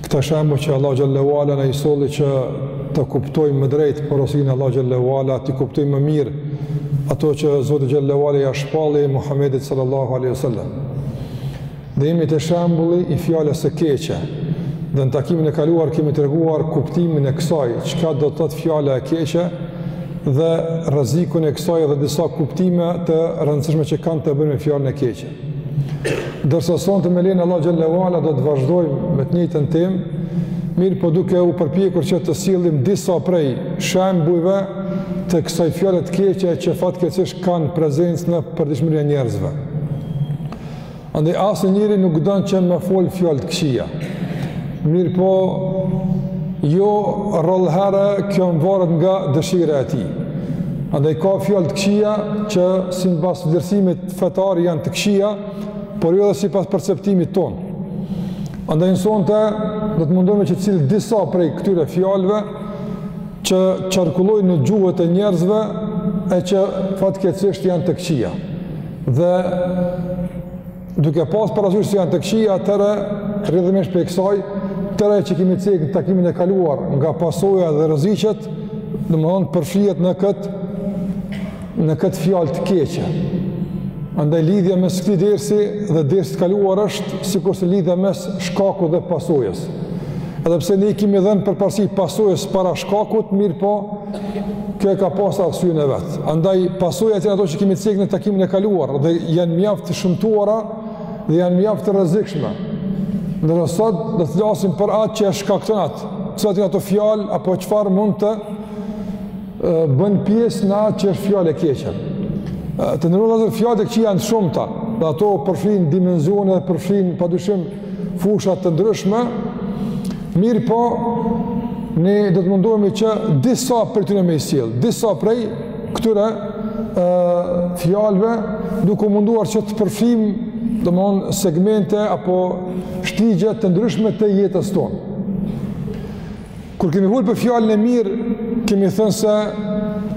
Këta shembuj që Allahu xhelle ue ala na i solli që ta kuptojmë më drejt porosinë e Allahut xhelle ue ala, t'i kuptojmë më mirë ato që Zoti xhelle ue ala ia shpalli Muhamedit sallallahu alaihi wasallam. Dhe jemi te shembulli i fjalës së keqe. Dhe në takimin e kaluar kemi treguar kuptimin e kësaj, çka do të thotë fjala e keqe dhe rrezikun e kësaj dhe disa kuptime të rëndësishme që kanë të bëjnë me fjalën e keqe. Ndërsa sonte me lejen e Allahut xhelle ue ala do të vazhdojmë me të njëjtën temë, mirëpo duke u përpjekur që të sjellim disa prej shembujve të kësaj fjale të keqe që fatkeqësisht kanë prezencë në përditshmërinë e njerëzve. Andaj asnjë njeri nuk don që me folë fjalë të këqija. Mirëpo, jo rrallëherë kjo nuk varet nga dëshira e tij. Andaj ka fjalë të këqija që simbas vlerësimit fetar janë të këqija, por jo dhe sipas perceptimit tonë. Andaj ne sonte do të mundohemi që t'i sjellim disa prej këtyre fjalëve, që qarkullojnë në gjuhët e njerëzve, e që fatkeqësisht janë të këqija. Dhe duke pas parasysh se janë të këqija, atëherë, rrjedhimisht prej kësaj, tërë që i kemi cekë në takimin e kaluar nga pasoja dhe rreziqet, domethënë përfshihet në këtë në këtë fjalë të keqe. Andaj lidhja mes këtij dersi dhe dersit të kaluar është sikurse lidhja mes shkakut dhe pasojës. Edhe pse ne i kemi dhënë përparësi pasojës para shkakut, mirëpo, kjo e ka pas arsyen e vet. Andaj pasojat janë ato që kemi cek në takimin e kaluar dhe janë mjaft të shëmtuara dhe janë mjaft të rrezikshme. Ndërsa sot do të flasim për atë që e shkakton atë. Cilat janë ato fjalë apo çfarë mund të bën pjesë në atë që është fjalë e keqe. Të nderuar, fjalët e këqija janë të shumta, dhe ato përfshijnë dimensione dhe përfshijnë pa dyshim fusha të ndryshme, mirëpo ne do të mundohemi që disa prej tyne me i sjellë, disa prej këtyre fjalëve duke u munduar që të përfshijmë domethënë segmente apo shtigje të ndryshme të jetës tonë. Kur kemi folur për fjalën e mirë, kemi thënë se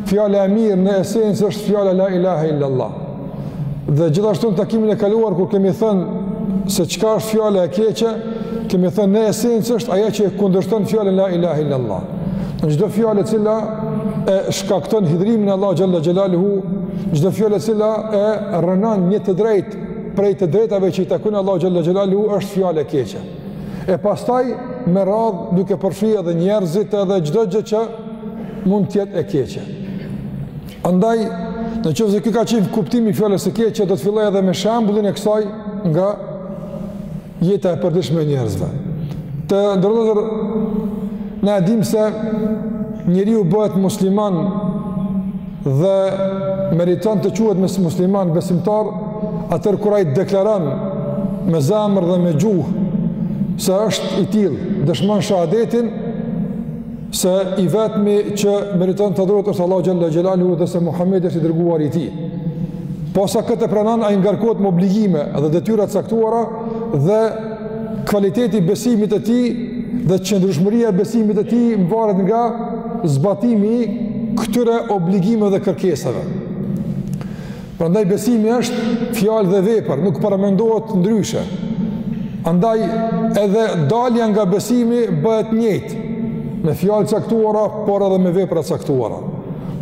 fjala e mirë në esencë është fjala la ilaha illallah. Dhe gjithashtu në takimin e kaluar kur kemi thënë se çka është fjala e keqe, kemi thënë në esencë është ajo që e kundërshton fjalën la ilaha illallah. Në çdo fjalë e cila e shkakton hidhërimin e Allahut xhelle xhelaluhu, çdo fjalë e cila e rrënon një të drejtë prej të drejtave që i takojnë Allahut xhelle xhelaluhu është fjalë e keqe. E pastaj me radhë duke përfshi edhe njerëzit edhe çdo gjë që mund të jetë e keqe. Andaj, në qoftë se ky ka qenë kuptimi i fjalës së keqe, do të filloj edhe me shembullin e kësaj nga jeta e përditshme e njerëzve. Të nderuar, ne e dimë se njeriu bëhet musliman dhe meriton të quhet mes musliman besimtar, atëherë kur ai deklaron me zemër dhe me gjuhë se është i tillë, dëshmon shahadetin se i vetmi që meriton të adhurohet është Allahu xhalla xhelalu dhe se Muhamedi është i dërguar i tij. Posa këtë e pranon ai ngarkohet me obligime dhe detyra të caktuara dhe kvaliteti i besimit të tij dhe qëndrueshmëria e besimit të tij mvaret nga zbatimi i këtyre obligimeve dhe kërkesave. Prandaj besimi është fjalë dhe vepër, nuk paramendohet ndryshe. Andaj edhe dalja nga besimi bëhet njëjtë me fjalë të caktuara, por edhe me vepra të caktuara.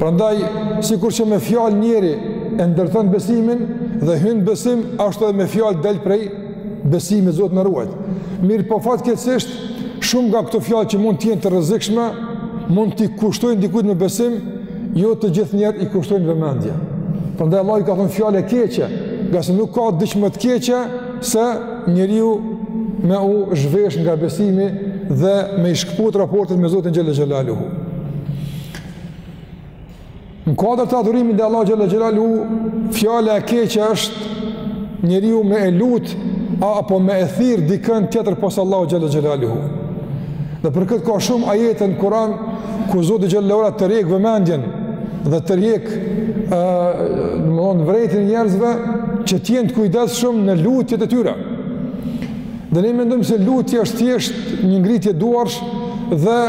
Prandaj sikur që me fjalë njeriu e ndërton besimin dhe hyn në besim, ashtu edhe me fjalë del prej besimit, Zoti na ruajt. Mirëpo fatkeqësisht, shumë nga këto fjalë që mund të jenë të rrezikshme, mund t'i kushtojnë dikujt me besim, jo të gjithë njerëzit i kushtojnë vëmendje. Prandaj Allahu i ka thënë fjalë e keqe, ngase nuk ka diç më të keqe, se njeriu me u zhvesh nga besimi dhe me i shkëput raportet me Zotin xhel-le xhelaluhu. Në kuadër të adhurimit ndaj Allahut xhel-le xhelaluhu, fjala e keqe është njeriu me e lut, a, apo me e thirr dikën tjetër pos Allahut xhel-le xhelaluhu. Dhe për këtë ka shumë ajete në Kuran, ku Zoti xhel-le ue ala tërhjek vëmendjen dhe tërhjek domethënë vërejtjen e njerëzve që të jenë të kujdesshëm në lutjet e tyre. Dhe ne mendojmë se lutja është thjesht një ngritje duarsh dhe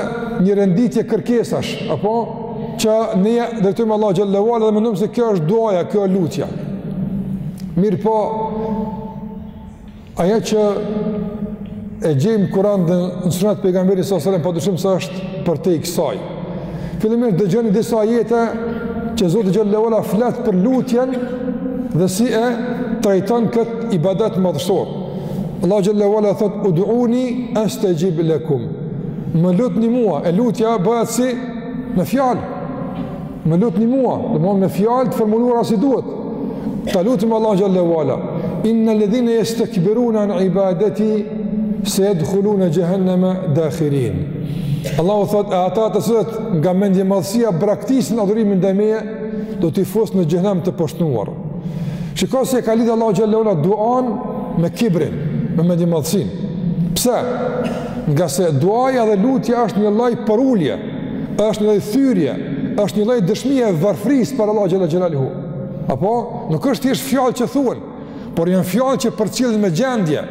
një renditje kërkesash, apo? që ne i drejtojmë Allahut xhel-le ue ala dhe mendojmë se kjo është duaja, kjo është lutja. Mirëpo, ajo që e gjejmë në Kuran dhe në sunet të Pejgamberit alejhi selam, pa dyshim se është përtej kësaj. Fillimisht dëgjoni disa ajete që Zoti xhel-le ue ala flet për lutjen dhe si e trajton këtë ibadet madhështor. Allahu xhel-le ue ala thotë, uduni estexhib lekum. Më lutni mua, e lutja bëhet si me fjalë, më lutni mua, domethënë me fjalë të formuluara si duhet, ta lutim Allahun xhelle ue ala, innel-ledhine jestekbirune an ibadeti, sejedhulune xhehenneme dahirin. Allahu thotë, e ata të cilët nga mendjemadhësia braktisin adhurimin ndaj meje, do t'i fus në xhehenem të poshtëruar. Shiko si e ka lidh Allahu xhelle ue ala duanë me kibrin, me mendjemadhësinë. Pse? Ngase duaja dhe lutja është një lloj përulje, është një lloj thyrje, është një lloj dëshmie e varfërisë para Allahut xhelle xhelaluhu. Apo nuk është thjesht fjalë që thuhen, por janë fjalë që përcillen me gjendje,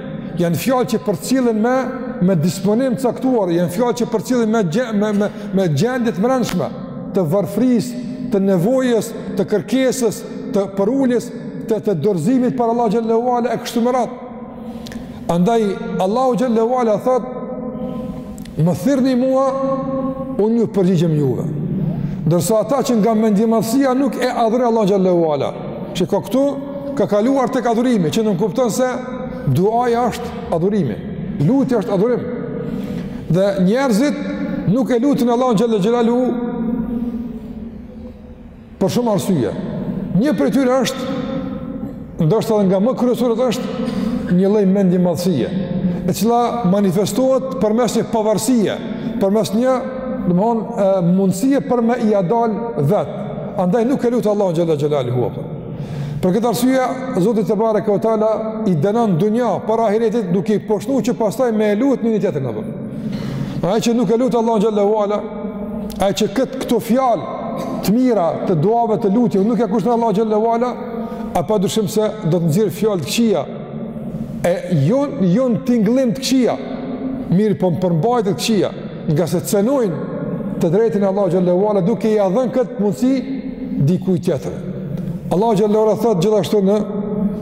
janë fjalë që përcillen me me disponim të caktuar, janë fjalë që përcillen me me me, me gjendje të brendshme të varfërisë, të nevojës, të kërkesës, të përuljes, të të dorëzimit para Allahut xhelle ue ala e kështu me radhë. Andaj, Allahu xhelle ue ala thotë, më thirrni mua, unë ju përgjigjem juve. Ndërsa ata që nga mendjemadhësia nuk e adhurojnë Allahun xhelle ue ala, shiko këtu, ka kaluar tek adhurimi, që nënkupton se duaja është adhurim, lutja është adhurim. Dhe njerëzit nuk e lutin Allahun xhelle xhelaluhu Për shumë arsye. Një prej tyre është ndoshta edhe nga më kryesoret është një lloj mendjemadhësie, e cila manifestohet përmes një pavarësie, përmes një, domthonë, mundësie për me ia dal vet. Andaj nuk e lut Allahun xhelle xhelaluhu. Për këtë arsye Zoti tebareke ve teala i dënon n'dunja para ahiretit duke i poshtru që pastaj me e lut një tjetër apo. Ai që nuk e lut Allahun xhelle ue ala, ai që kët këto fjalë të mira, të duave, të lutjeve, nuk ia kushton Allahut xhelle ue ala, a pa dyshim se do të nxjerrë fjalë të këqija, e jo jo në tingëllim të këqija, mirëpo në përmbajtje të këqija, ngase cenojnë të drejtën e Allahut xhelle ue ala, duke ia dhënë këtë mundësi dikujt tjetër. Allahu xhelle ue ala thotë gjithashtu në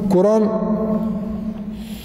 Kuran,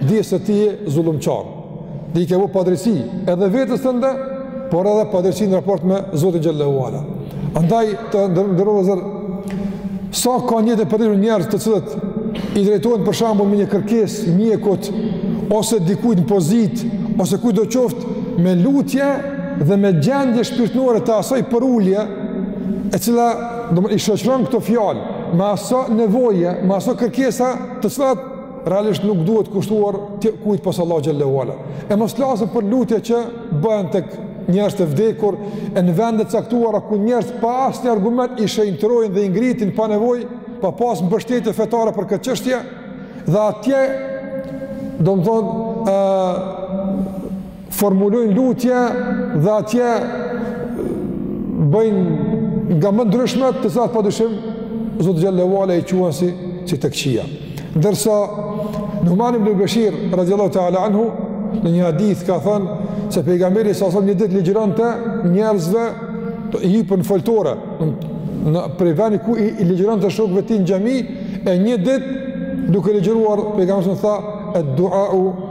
dije se ti je zullumqar, dhe i ke bo padrejtësi edhe vetes tënde, por edhe padrejtësi në raport me Zotin xhelle ue ala. Andaj të nderuar vëllezër, sa ka në jetën e përditshme njerëz të cilët i drejtohen për shembull me një kërkesë mjekut, ose dikujt në pozitë, ose kujtdo qoftë, me lutje dhe me gjendje shpirtnore të asaj përulje, e cila domethënë i shoqëron këto fjalë, me aso nevoje, me aso kërkesa të cilat realisht nuk duhet kushtuar tjetërkujt pos Allahut xhelle ue ala. E mos flasim për lutje që bëhen tek njerëz të vdekur e në vende të caktuara ku njerëz pa asnjë argument i shenjtërojnë dhe i ngritin pa nevojë, pa pas mbështetje fetare për këtë çështje dhe atje domethënë ë formulojnë lutje dhe atje bëjnë nga më ndryshmet të cilat pa dyshim Zoti xhele ue ala i quen si, si të këqija. Ndërsa Numan ibn Bashir radhiyallahu ta'ala anhu në një hadith ka thënë se pejgamberi sa një ditë ligjëronte njerëzve të hipur në foltore në prej vendi ku i, i ligjëronte shokëve të tij në xhami e një ditë duke ligjëruar pejgamberi tha ed-duau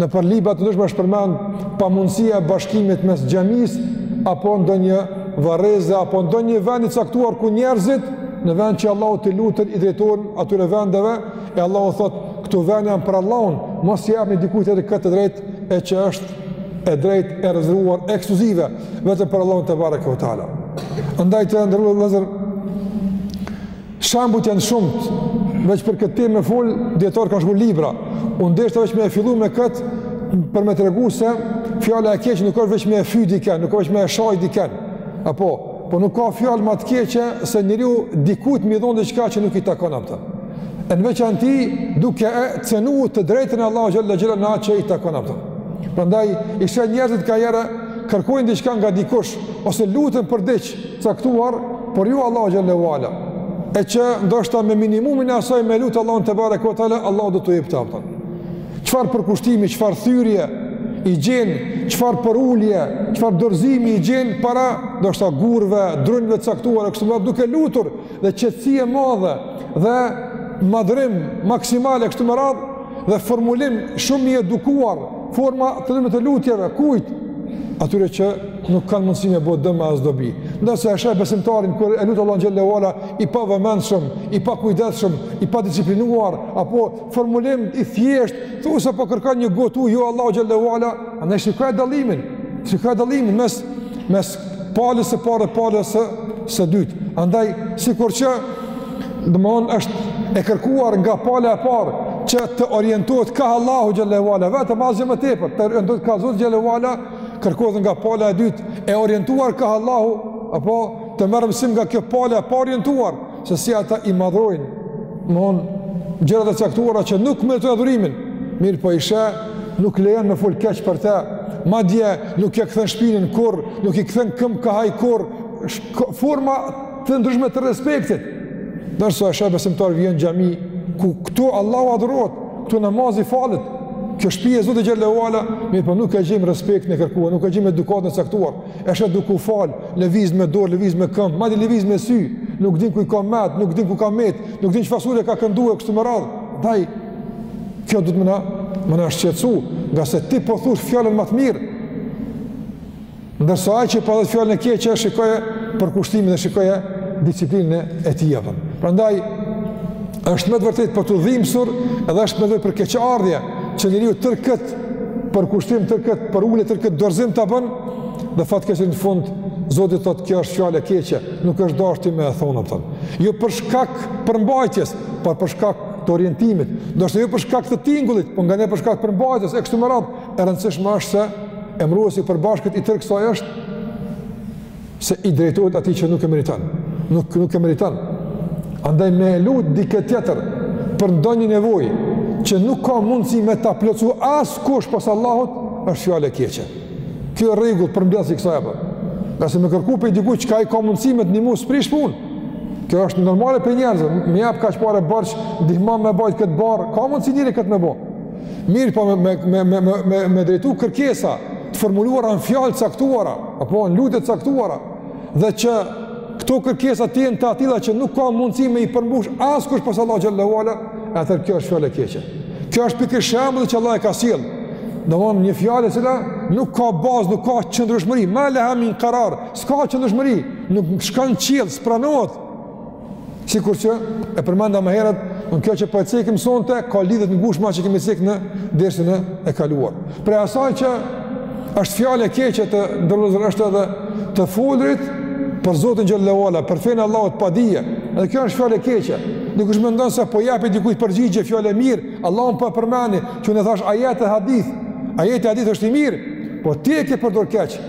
nëpër libra të ndryshme është përmend pamundësia e bashkimit mes xhamisë apo ndonjë varreze apo ndonjë vend i caktuar ku njerëzit në vend që Allahut t'i luten i drejtohen atyre vendeve e Allahu thotë këto vende janë për Allahun mos ia jepni dikujt tjetër këtë të drejtë e që është e drejtë e rezervuar ekskluzive vetëm për Allahun tebareke ve teala andaj të nderuar vëllezër Shembujt janë të shumtë, veç për këtë temë me fol, dijetarë kanë shkruar libra. Unë deshta veç me e fillu me kët për me tregu se fjala e keqe nuk është veç me e fy dikën, nuk është me e sha dikën. Apo, po nuk ka fjalë më të keqe se njeriu dikujt me i dhon diçka që nuk i takon atë. E në veçanti duke e cenu të drejtën e Allahut xhele ue ala në atë që i takon atë. Prandaj, i sheh njerëzit kajhera kërkojnë diçka nga dikush ose luten për diç, caktuar por jo Allahun xhele ue ala e që ndoshta me minimumin e asaj me lut Allahun tebareke ve teala Allahu do t'ua jepte ato çfarë përkushtimi çfarë thyrje i gjen çfarë përulje çfarë dorëzimi i gjen para ndoshta gurve drunjve të caktuara kështu me radhë duke lutur dhe qetësi e madhe dhe madhërim maksimale kështu me radhë dhe formulim shumë i edukuar Forma të ndryshme të lutjeve, kujt? Atyre që nuk kanë mundësi me bë dëm as dobi. Ndërsa e sheh besimtarin, kur e lut Allahun xhele ue ala, i pavëmendshëm, i pakujdesshëm, i padisiplinuar, apo formulim i thjeshtë, thu se po kërkon një gotë ujë Allahun xhele ue ala, andaj shikoje dallimin, shikoje dallimin mes, mes palës së parë dhe palës së, së dytë. Andaj, sikur që, domethënë, është e kërkuar nga pala e parë, që të orientohet ka Allahu xhele ue ala, vetëm asgjë më tepër, të orientohet ka Zoti xhele ue ala, kërkohet nga pala e dytë, e orientuar ka Allahu, apo të merr mësim nga kjo pala e paorientuar, se si ata i madhrojnë, domethënë, gjërat e caktuara që nuk meritojnë adhurimin, mirëpo i sheh, nuk lejen me fol keq për te, madje nuk ia kthejnë shpinën kurrë, nuk i kthejnë këmbët kah ai kurrë, forma të ndryshme të respektit, ndërsa e sheh besimtar vjen xhami, ku këtu Allahu adhurohet, këtu namazi falet, kjo shpi e Zotit xhele ue ala, mirëpo nuk e gjejmë respektin e kërkuar, nuk e gjejmë edukatën e caktuar, e sheh duke u fal, lëviz me dorë, lëviz me këmbë, madje lëviz me sy, nuk din ku i ka mendt, nuk din ku ka met, nuk din çfarë sure ka këndu e kështu me radhë, ndaj, kjo duhet me na, me na shqetsu, ngase ti po thu fjallën më të mirë, ndërsa ai që po thotë fjalën e keqe shikoje përkushtimin dhe shikoje disiplinën e tij apo. Prandaj, është me të vërtet për t'u dhimsur edhe është me të vërtet për keqardhje, që njeriu tërë këtë përkushtim, tërë këtë përulje, tërë këtë dorëzim ta bën, dhe fatkeqësisht në fund, Zoti thotë kjo është fjalë e keqe, nuk është dasht me e thonë, kupton. Jo për shkak përmbajtjes, por për shkak të orientimit, ndoshta jo për shkak të tingullit, po nganjëherë për shkak përmbajtjes, e kështu me radhë, e rëndësishme është se emëruesi i përbashkët i tërë kësaj është, se i drejtohet atij që nuk e meriton. Nuk nuk e meriton. Andaj me lut dikë tjetër për ndonjë nevojë që nuk ka mundësi me ta plotsu askush pos Allahut, është fjalë e keqe. Kjo rregull përmbledhës i kësaj apo. Ngase me kërku prej dikujt çka ai ka mundësi me të ndihmu s'prish punë. Kjo është normale prej njerëzve, me jep kaq pare borxh, ndihmom me bajt këtë barrë, ka mundësi njeri këtë me bo. Mirëpo me, me, me, me, me, me drejtu kërkesa të formuluara në fjalë t'caktuara, apo në lutje t'caktuara, dhe që këto kërkesa të jenë të atilla që nuk ka mundësi me i përmbush askush pos Allahut xhelle ue ala, e atëherë kjo është fjalë e keqe. Kjo është pikërisht shembulli që Allahu e ka sjellë. Domethënë një fjalë e cila nuk ka bazë, nuk ka qëndrueshmëri, ma leha min karar, s'ka qëndrueshmëri, nuk shkon n'qiell, s'pranohet, Sikur që e përmenda më herët, edhe kjo që po e cekim sonte ka lidhje të ngushtë me atë që kemi cek në dersin e, e kaluar. Prej asaj që është fjalë e keqe të nderuar është edhe të folrit për Zotin xhelle ue ala, për fenë e Allahut pa dije. Edhe kjo është fjalë e keqe. Dikush mendon se po i jap dikujt përgjigje fjalë e mirë, Allahun po e përmendi, që unë thash ajet e hadith. Ajeti e hadith është i mirë, po ti e ke përdor keq.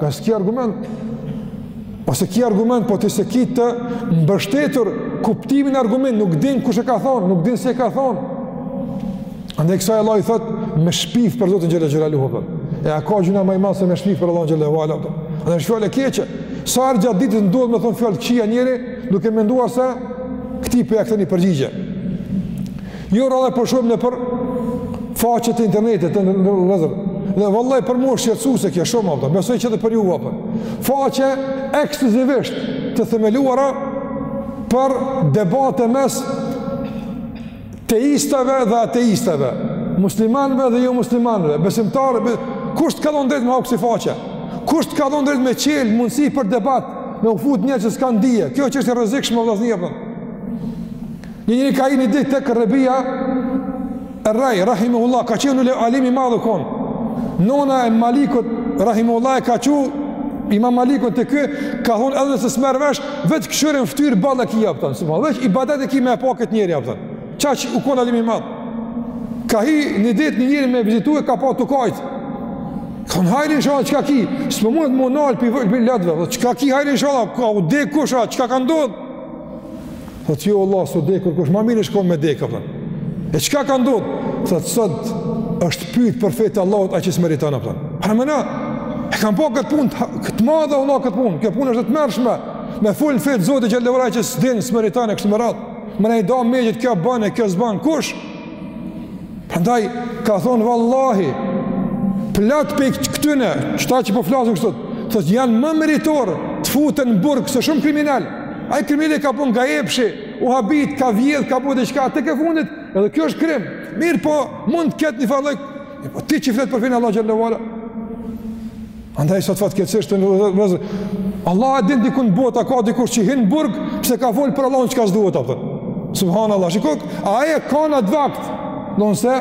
Ka s'ki argument, ose ki argument, po ti s'e ki të mbështetur kuptimin n'argument, nuk din kush e ka thonë, nuk din si e ka thonë. Andaj kësaj Allahu i thotë, me shpif për Zotin xhelle xhelaluhu. E a ka gjynah ma i madh se me shpif për Allahun xhelle ue ala. Andaj është fjalë e keqe, sa herë gjatë ditës ndodh me thonë fjalë t'këqija njeri, duke menduar se këtij po ia kthej një përgjigje. Jo rrallë po shohim nëpër faqet e internetit në rrugë. Dhe vallai për mua është shqetësuese kjo shumë apo. Besoj që edhe për ju apo. Faqe ekskluzivisht të themeluara për debate mes teistëve dhe ateistëve, muslimanëve dhe jomuslimanëve, besimtarëve, be... kush të ka dhënë drejt me hap kësi faqe? Kush të ka dhënë drejt me çel mundësi për debat, me u fut njerëz që s'kan dije? Kjo është e rrezikshme vëllazni apo. Një njeri ka hi një ditë tek Rebia e Rrej, Rahimullah, ka qenë alim i madh u konë. Nona e Malikut, Rahimullah, e ka qu imam Malikun tek, ka thonë edhe se s'merr vesh, veç kshyrja ftyrën, ballin e tij, a kupton, se veç ibadet e ki me e pa këtë njeri, a kupton. Aq që u konë alim i madh. Ka hi një ditë një njeri me e vizitu e ka pa tu kajtë. Ka thonë hajr inshallah, çka ki? S'po mund të m'u nalë prej lotve, çka ki hajr inshallah, ka dekë kush a, çka ka ndodhë? Thot jo vallah, s'u dekur kush ma mirë ish kon me dekë, a kupton. E çka ka ndodhë? Thot sot është pyjtë për fetë t'Allahut, ai që s'e meriton, a kupton. Paramena, e kam pa këtë punë, të madhe vallah këtë punë, kjo punë është e tmerrshme, me fol n'fetë t'Zotit xhelle ai që s'din, s'e meriton e kështu me radhë, me na i da me gjithë kjo ban, kjo s'ban, kush? Prandaj ka thon vallahi plot pej këtyne, çështa që po flasin sot, thot janë më meritor të futen në burg se shumë kriminal. Ai kriminali ka bën nga epshi, u habit, ka vjedh, ka bën diçka tek e fundit, edhe kjo është krim. Mirëpo, mund të ketë një farë llogjike. Po ti që flet për fenë Allah xhel-le ue ala. Andaj sot fatkeqësisht, Allah e din diku në botë, ka dikush që hyn n'burg, pse ka fol për Allahun çka s'duhet a kupton. Subhanallah. Shiko, ai ka në atë vakt. Ndonëse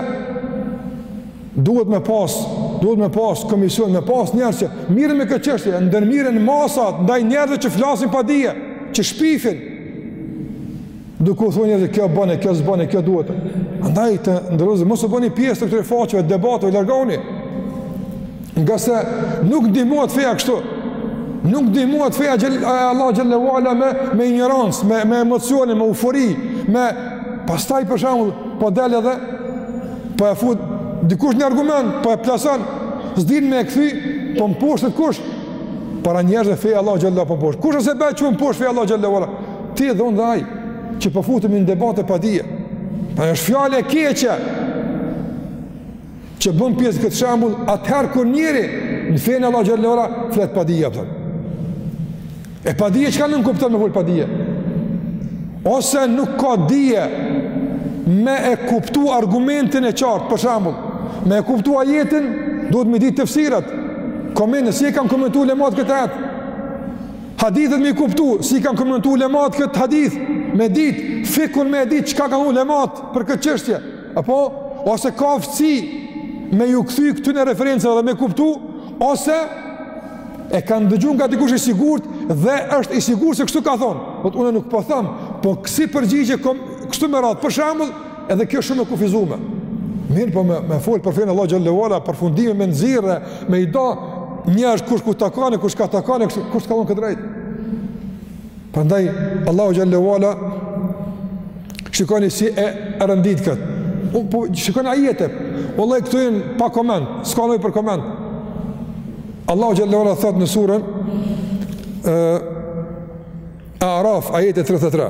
duhet me pas, duhet me pas komisione, me pas njerëz që merren me këtë çështje, ndërmerren masat ndaj njerëzve që flasin pa dije, që shpifin. Duke u thonë se kjo bën e kjo s'bën e kjo duhet. Andaj të nderuar, mos u bëni pjesë të këtyre faqeve, debateve, largohuni. Ngase nuk ndihmohet feja kështu. Nuk ndihmohet feja e Allahut xhel-le ue ala me me injorancë, me me emocione, me eufori, me pastaj për shembull po del edhe po e fut dikush një argument, po e plason, s'din me e kthy, po mposhtet kush? Para njerëzve feja e Allahut xhel-le po mposhtet. Kush o sebep që u mposht feja e Allahut xhel-le ue ala? Ti dhe unë dhe ai që po futemi në debate pa dije. Pra është fjalë e keqe që bën pjesë në këtë shembull atëherë kur njeri në fenë e Allahut xhel-le ue ala flet pa dije a kupton. E pa dije çka nënkupton me fol pa dije. Ose nuk ka dije me e kuptu argumentin e qartë, për shembull, me e kuptu ajetin, duhet me ditë tefsiret. Komente, si e kanë komentu ulemat këtë ajet? Hadithet me i kuptu, si e kanë komentu ulemat këtë hadith, me ditë, fikhun me ditë, çka kanë thonë ulemat për këtë çështje, apo, ose ka aftësi me ju kthy këtyne referencëve dhe me kuptu, ose e ka ndëgju nga dikush i sigurt dhe është i sigurt se kështu ka thonë, po thotë unë nuk po them, po kësi përgjigje, kom, kështu me radhë, për shambull, Edhe kjo shumë e kufizume. Mirëpo me, me folë për fenë e Allahut xhele ve ala, përfundime me nxjerrë, me i da njerëzit kush ku të kane, kush ka të kane, kush të ka dhonë këtë drejtë. Prandaj, Allahu xhele ve ala, shikoni si e rendit këtë. A po shikoni ajetet, o lejtë këtu janë pa koment, s'ka nevojë për koment. Allahu xhele ve ala thotë në suren El Araf, ajeti 33.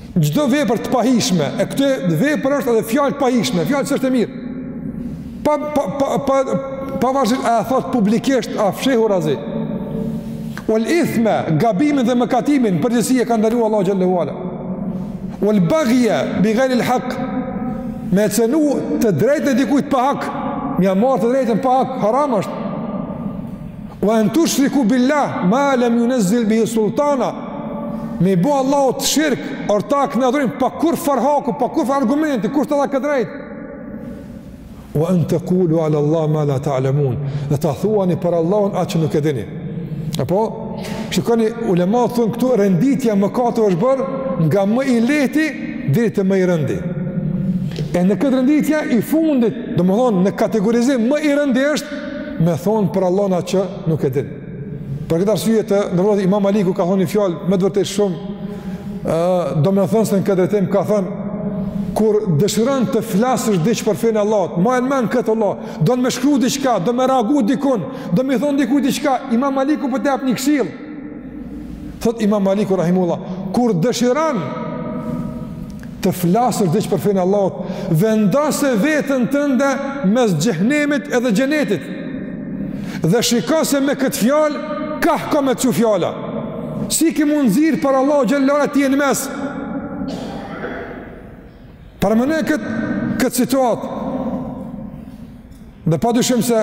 Çdo vepër të pahijshme, e këtu vepër është edhe fjalë e pahijshme, fjalë që s'është e mirë. Pa, pa, pa, pa, pavarësisht, a e thotë publikisht, a fshehurazi. Vel ithme, gabimin dhe mëkatimin, përgjithësi e ka ndalu Allahu xhele ve ala. Vel bagje bi gajril hak, me cenu të drejtën e dikujt pa hak, me ia marrë të drejtën pa hak, haram është. Ve en tushriku billahi ma lem junezzil bihi sultana, me i bo Allahut shirk, ortak në adhurim, pa kurrfarë haku, pa kurrfarë argumenti, kush ta dha këtë drejtë? Ve en tekulu alallahi ma la ta'lemun, dhe të thuani për Allahun atë që nuk e dini. A po shikoni, ulematë thonë këtu, renditja e mëkateve është bërë nga më i lehti deri te më i rëndi. E në këtë renditje i fundit, domethonë, në kategorizim më i rëndi është, me thonë për Allahun atë që nuk e din. Për këtë arsye, të nderuar, Imam Maliku ka thënë një fjalë me të vërtetë shumë domethënëse në këtë drejtim ka thënë kur dëshiron të flasësh diç për fenë e Allahut, mbaje mend këtë, vlla, don me shkru diçka, don me reagu dikun, don me thonë diku diçka, Imam Maliku po të jap një këshillë. Thotë Imam Maliku rahimehullah, kur dëshiron të flasësh diç për fenë e Allahut, vendose veten tënde mes xhehenemit edhe xhenetit. Dhe shiko se me këtë fjalë kah ka me t'çu fjala. Si ke me u nxjerrë para Allahut xhele ve ala, ti në mes? Paramendo këtë, këtë situatë. Dhe pa dyshim se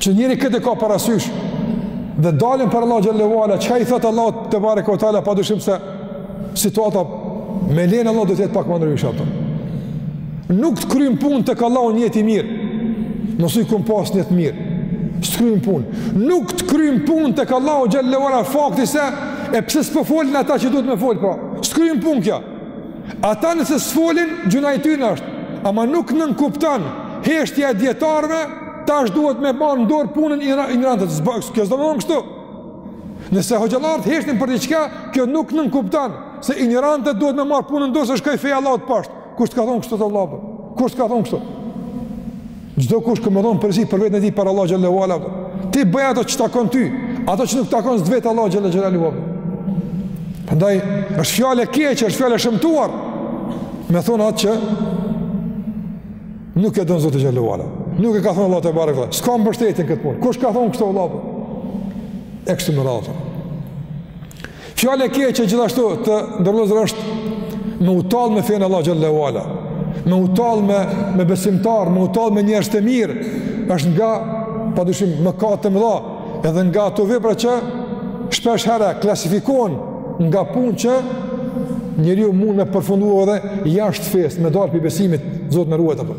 që njeri këtë e ka parasysh dhe daljen para Allahut xhele ve ala, çka i thotë Allahut tebareke ve teala, pa dyshim se situata me lejen e Allahut do të jetë pak më ndryshe ato. Nuk të kryn punë tek Allahu nijeti i mirë, nëse e kem pas nijetin e mirë, s'të kryn punë. Nuk të kryn punë tek Allahu xhele ve ala, fakti se pse s'po folin ata që duhet me folë, po, s'të kryn punë kjo. Ata nëse s'folin, gjynahi i tyne është, ama nuk nënkupton heshtja e dijetarëve, tash duhet me marrë në dorë punën injorantët, kjo s'do me thonë kështu. Nëse hoxhallarët heshtin për diçka, kjo nuk nënkupton, se injorantët duhet me marrë punën në dorë, se shkoi feja e Allahut poshtë. Kush të ka thonë kështu talebe? Kush të ka thonë kështu? Çdokush ka me dhon përgjegjësi për veten e tij para Allahut xhelle ue ala, ti bëj ato që takon ty, ato që nuk takon s'të vet Allahu xhelle ue ala. Prandaj është fjalë e keqe, është fjalë e shëmtuar. Me thonë atë që nuk e don Zoti xhelle ue ala. Nuk e ka thonë Allahu tebareke ue teala. S'ka mbështetje n'këtë punë. Kush ka thonë kështu Allahu? E kështu me radhë. Fjalë e keqe gjithashtu të nderuar vëllezër është me u tall me fenë e Allahut xhelle ue ala, me u tall me, me besimtar, me u tall me njerëz të mirë, është nga, pa dyshim, mëkatet e mëdha, edhe nga ato vepra që shpesh herë klasifikohen nga punë që njeriu mund me përfundu edhe jashtë fesë, me dalë prej besimit, Zoti na ruajt apër.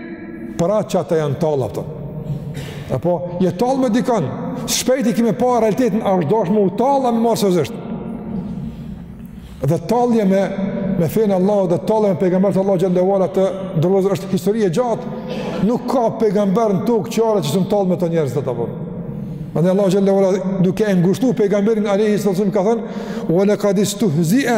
Pra që ata janë tall ato. Apo, je tall me dikon, shpejt i kemi pa realitetin, a është dashtë me u tall apo mos realisht. Dhe tallja me, me fenë e Allahut dhe tallja me pejgamberët e Allahut xhelle ue ala të nderuar vëllezër është histori e gjatë. Nuk ka pejgamber në tokë që ka ardhë që s'janë tall me të njerëzit dhe të bërë. Andaj Allahu xhelle ue ala duke e ngushllu pejgamberin alejhi selam ka thënë, ue lekad istuhzie,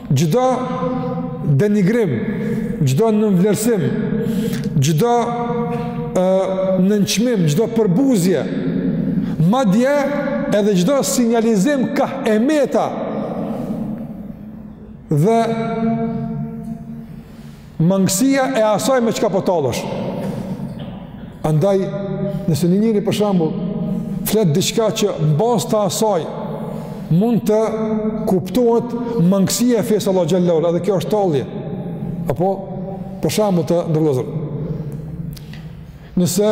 Çdo denigrim, çdo nënvlerësim, çdo ë nënçmim, çdo përbuzje, madje edhe çdo sinjalizim kah e meta dhe Mangësia e asaj me çka po tallesh. Andaj, nëse një njeri për shembull, flet diçka që në bazë të asaj, mund të kuptohet mangësia e fesë Allahut xhelle ue ala, edhe kjo është tallje. Apo, për shembull të nderuar vëllezër. Nëse,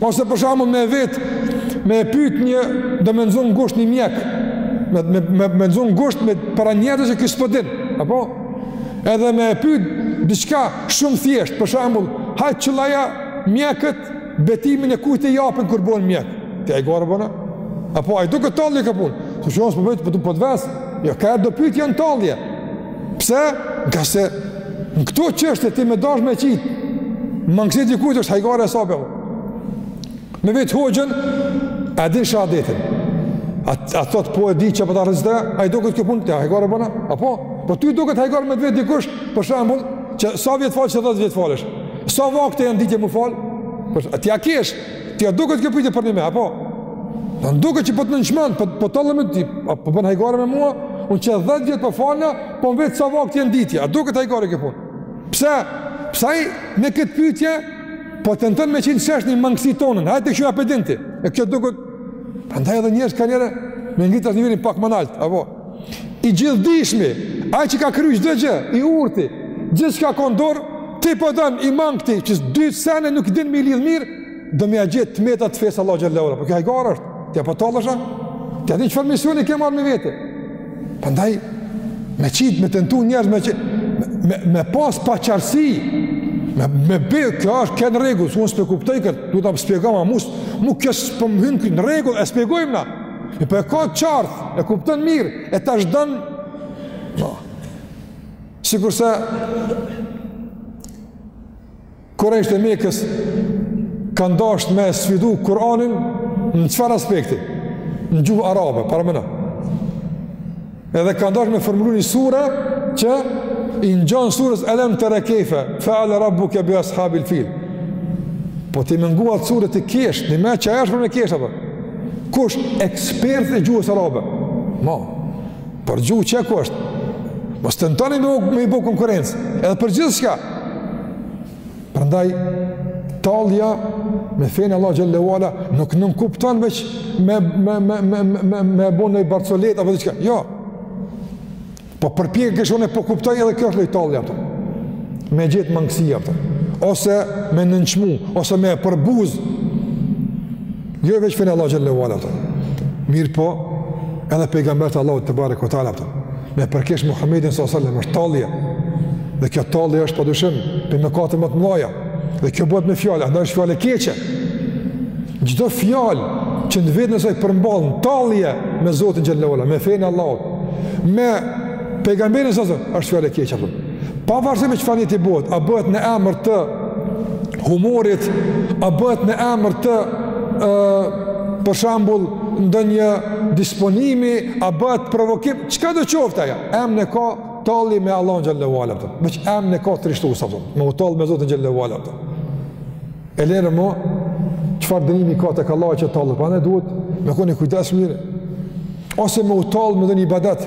Ose për shembull me vet me e pyet një, do me nxon ngusht një mjek. Me me me, me nxon ngusht me para njerëzve që ky s'po din. Apo edhe me e pyet diçka shumë thjesht, për shembull, hajt qe ja mjekët betimin e kujt e japin kur bohen mjekë. Ti hajgare po bon a? Apo i duket tallje kjo punë. Ti thush po vetëm po të po të ves. Jo ka do pyetje janë tallje. Pse? Ngase Në këto çështje ti me dash me qit, mangësi dikujt është hajgare, apo. Me vet hoxhën, a e din shehadetin. A, a thot po e di që po ta rëzite, a i duket kjo punë, ti hajgare bën a, apo? Po ty t'duket hajgare me të vet dikush, për shembull, qe sa vjet fale, qe dhjetë vjet falesh. Sa vakte janë n'ditë me i fal, për shembull, ti a kesh, ty a t'duket kjo pyetje për nime, apo? T'duket që po të nënçmon, po, po tallet me ty, a po bën hajgare me mua, unë qe dhjetë vjet po falna, Po vetë sa vakt janë ditje, a duket hajgare kjo punë? Pse? Pse ai me këtë pytje, po tenton me qenë qështë një mangësi tonën, hajtë të këshu apedinti, e kjo duket... Prandaj edhe njerëz ka njëre, me ngritë atë nivelin pak më nalt, apo? I gjithëdijshmi, ai që ka kry çdo gjë, i urti, gjithçka ka n'dorë, ti po don i mangëti, që dy sene nuk din me i lidhë mirë, do me gjet të metat të fesë Allah Gjallera, po kjo hajgarë është, ti a po tallesh a, ti a di çfarë misioni ke marrë me vete, Prandaj, me qitë, me tentu njerëz, me, me, me pas paqartësi, me, me bërë, kjo është kënë rregull, se unë s'pe kuptoj këtë, du ta shpjegoj, ama, mu, mu kjo s'po më hyn kënë rregull, e shpjegojmë na, e për po e ka qartë, e kupton mirë, e tash don, no. sikurse, Kurejshët e Mekës kanë dasht me sfidu Kur'anin në çfarë aspekti? Në gjuhë arabe, paramenoni. Edhe kanë dasht me formulu një sure që i ngjan sures Alam tara kayfa fa'ala rabbuka bi ashabil fil. Po ti me ngu atë sure ti kesh, ni me qaj është për me kesh apo? Kush ekspert i gjuhës arabe? Mo. Por gjuhë qeku është? Mos tentoni me, me i bo konkurencë, edhe për gjithçka. Prandaj, tallja me fenë Allah xhallahu ala nuk nënkupton veç me, me, me, me, me, me, me bo ndonj barcoletë, apo diçka, jo. Po përpjekje, kështu unë e po kuptoj edhe kjo është lloj tallje, për. me gjet mangësi, për. ose me nënçmu, ose me përbuz, Jo veç fenë e Allahut xhallahu ala. Mirëpo, edhe pejgamberin e Allahut tebareke wa teala. Me përkesh Muhammedin sallallahu alaihi wasallam është tallje. Dhe kjo tallje është padyshim prej mëkateve më të mëdha. Dhe kjo bëhet me fjalë, andaj është fjalë e keqe. Çdo fjalë që në vetën e saj përmban tallje me Zotin xhallahu ala, me fenë e Allahut, me pejgamberin sallallahu alaihi wasallam është fjalë e keqe. Pavarësisht me çfarë nijeti bëhet, a bëhet në emër të humorit, a bëhet në emër të ë për shembull ndonjë disponimi, a bëhet provokim, çka do qoftë ajo, e me u talli me Allahun xhallahu ala. Me emrin e ka trishtuar sa thonë, me u tall me Zotin xhallahu ala. E lere mo, çfarë dënimi ka tek Allahu ai që tallet, po ne duhet me kon i kujdesshëm mirë, ose me u tall me ndonjë ibadet,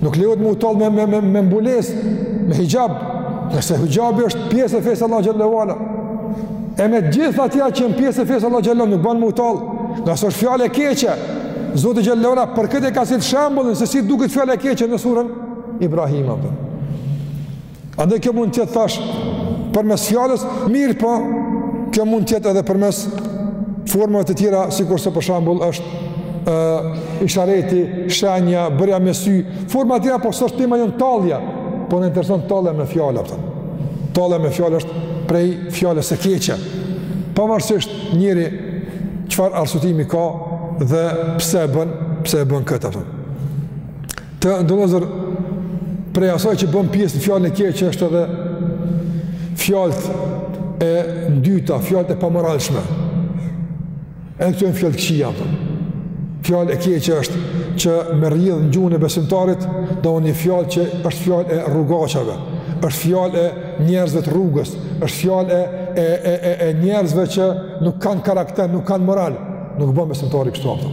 Nuk lejohet me u tall me me me, me mbulesë, me hijab, nëse hijabi është pjesë e fesë Allahut xhallahu ala. E me gjithë ato që janë pjesë e fesë Allahut xhallahu nuk ban me u tall, ngase është fjalë e keqe. Zoti xhallahu ala për këtë e ka sjell shembullin se si duket fjala e keqe në suren Ibrahim apo. Andaj kjo mund të jetë tash përmes fjalës, mirëpo, kjo mund të jetë edhe përmes formave të tjera, sikurse për shembull është ë ishareti, shenja, bërja me sy, forma të tjera po s'është tema jonë tallja, po na intereson tallja me fjalë apo. Tallja me fjalë është prej fjalës së keqe. Pavarësisht njeri çfarë arsyetimi ka dhe pse e bën, pse e bën këtë apo. Të nderuar vëllezër, prej asaj që bën pjesë në fjalën e keqe që është edhe fjalët e ndyta, fjalët e pamoralshme. Edhe këto janë fjalë të këqija, apo, fjalë e keqe që është që me rrjedh në gjuhën e besimtarit, do një fjalë që është fjalë e rrugaçave, është fjalë e njerëzve të rrugës, është fjalë e, e, e, e, e njerëzve që nuk kanë karakter, nuk kanë moral, nuk bën besimtari kështu, apo.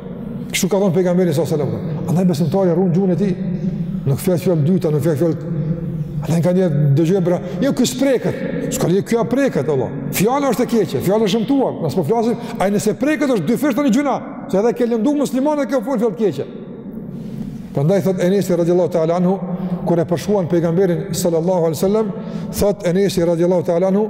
Kështu ka thënë pejgamberi sallallahu alajhi wasallam. Andaj besimtari run gjuhën e tij. Nuk flet fjalë të ndyta, nuk flet fjalë. Andaj ka një dëgjon bre. Jo ky s'preket. S'ka lidhje që s'preket Allah. Fjala është e keqe, fjala është e shëmtuar. Mos po flasim, ai nëse preket është dyfisht tani gjynah. Se edhe ke lëndu muslimanin e ke fol fjalë të keqe. Prandaj thot Enes radhiyallahu ta'ala anhu kur e përshkruan pejgamberin sallallahu alajhi wasallam, thot Enes radhiyallahu ta'ala anhu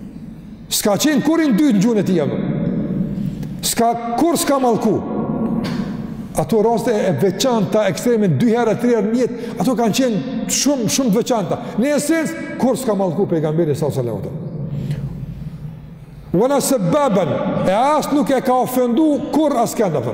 S'ka qenë kurrë i ndytë në gjuhën e tij apo. S'ka kurrë s'ka mallku. Ato raste e veçanta, ekstreme, dy herë, tri herë n'jetë, ato kanë qenë shumë, shumë të veçanta. Në esencë, kurrë s'ka mallku pejgamberi sallallahu alajhi wasallam. Wala sebbaben, e as nuk e ka ofendu kurrë askënd apo.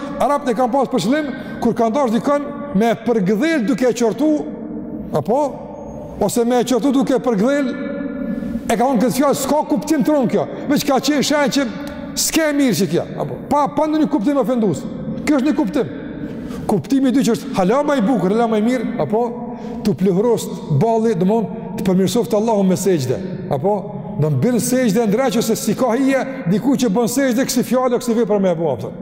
Arabët e kanë pas për qëllim kur kanë dashur dikën me përgdhel duke e qortu, apo ose me e qortu duke e përkëdhel, e kanë thonë këtë fjalë s'ka kuptim të rëndë kjo, veç ka qenë shenjë që s'ke mirë që kjo, apo pa pa ndonjë kuptim ofendues. Kjo është një kuptim. Kuptimi i dytë është hala më i bukur, hala më i mirë, apo t'u pluhurost balli, domthon të përmirësoft Allahu me sexhde, apo do të bën sexhde ndreqe se s'i ka hije dikujt që bën sexhde kësi fjalë, kësi vepër më e bukur.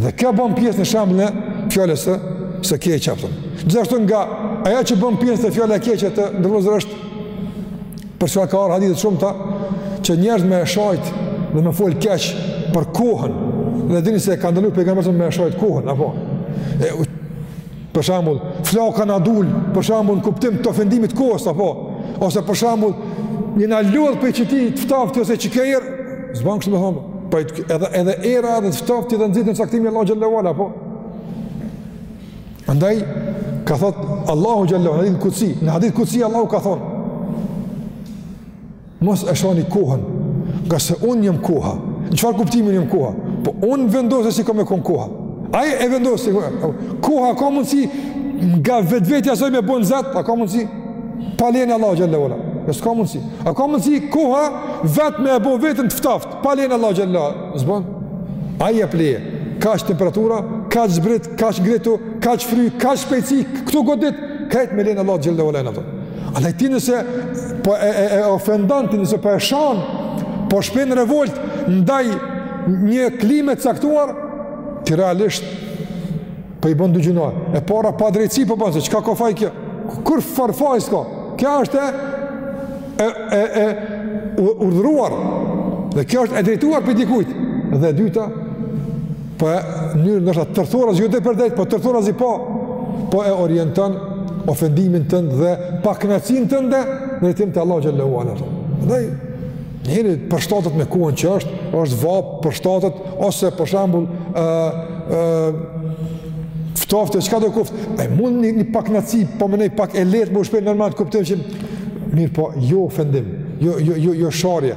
Dhe kjo bën pjesë në shembullin e fjalës së së keqe apo. Gjithashtu nga ajo që bën pjesë te fjala e keqe të nderuar vëllezër është për çka ka ardh hadithe të shumta që njerëz me e shajt dhe me fol keq për kohën. Dhe dini se ka ndalu pejgamberi me e shajt kohën apo. E Për shembull, flaka na dul, për shembull, n'kuptim të ofendimit kohës apo ose për shembull, një na lodh pej kti të ftofti ose kjo erë, s'bën kështu me thon. Po edhe edhe era edhe të ftofti edhe nxehti janë caktimi i Allahut xhelle ue ala apo. Andaj ka thon Allahu xhelle ue ala në kudsi, në hadith kudsi Allahu ka thon. Mos e shani kohën, ngase unë jam koha. Në çfarë kuptimi jam koha? Po unë vendosi se si ka me konë koha. Ai e vendos. Koha a ka mundësi nga vetvetja e saj me bo nxehtë, a ka mundësi pa lejen e Allahut xhel-le ue ala? Jo s'ka mundësi. A ka mundësi koha vetë me e bo veten të ftoftë, pa lejen e Allahut xhel-le ue ala? S'bon. Aje e pleje. Kaq temperatura, kaq zbrit, kaq ngritu, kaq fry, kaq shpejtësi, këtu godit, krejt me lejen e Allahut xhel-le ue ala. Andaj ti nëse po e, e, e ofendon ti nëse po e shan, po shpreh revoltë ndaj një klime të caktuar, ti realisht po i bën dy gjëra. E para padrejtësi po bën se çka ka faj kjo? Kurrfarë faji s'ka? Kjo është e e e urdhëruar. Dhe kjo është e drejtuar prej dikujt. Dhe e dyta, po në mënyrë ndoshta tërthorazi jo drejtpërdrejt, po tërthorazi po, po e orienton ofendimin tënd dhe pakënaqësinë tënde në drejtim të Allahut xhel-le ue ala. Andaj njeri përshtatet me kohën që është, është vapë përshtatet, ose për shembull, ftoftë, çkado qoftë, e mund një, një pakënaqësi, po mendoj pak e lehtë me u shpreh normal, kuptohet mirë po, jo ofendim, jo, jo, jo, jo sharje,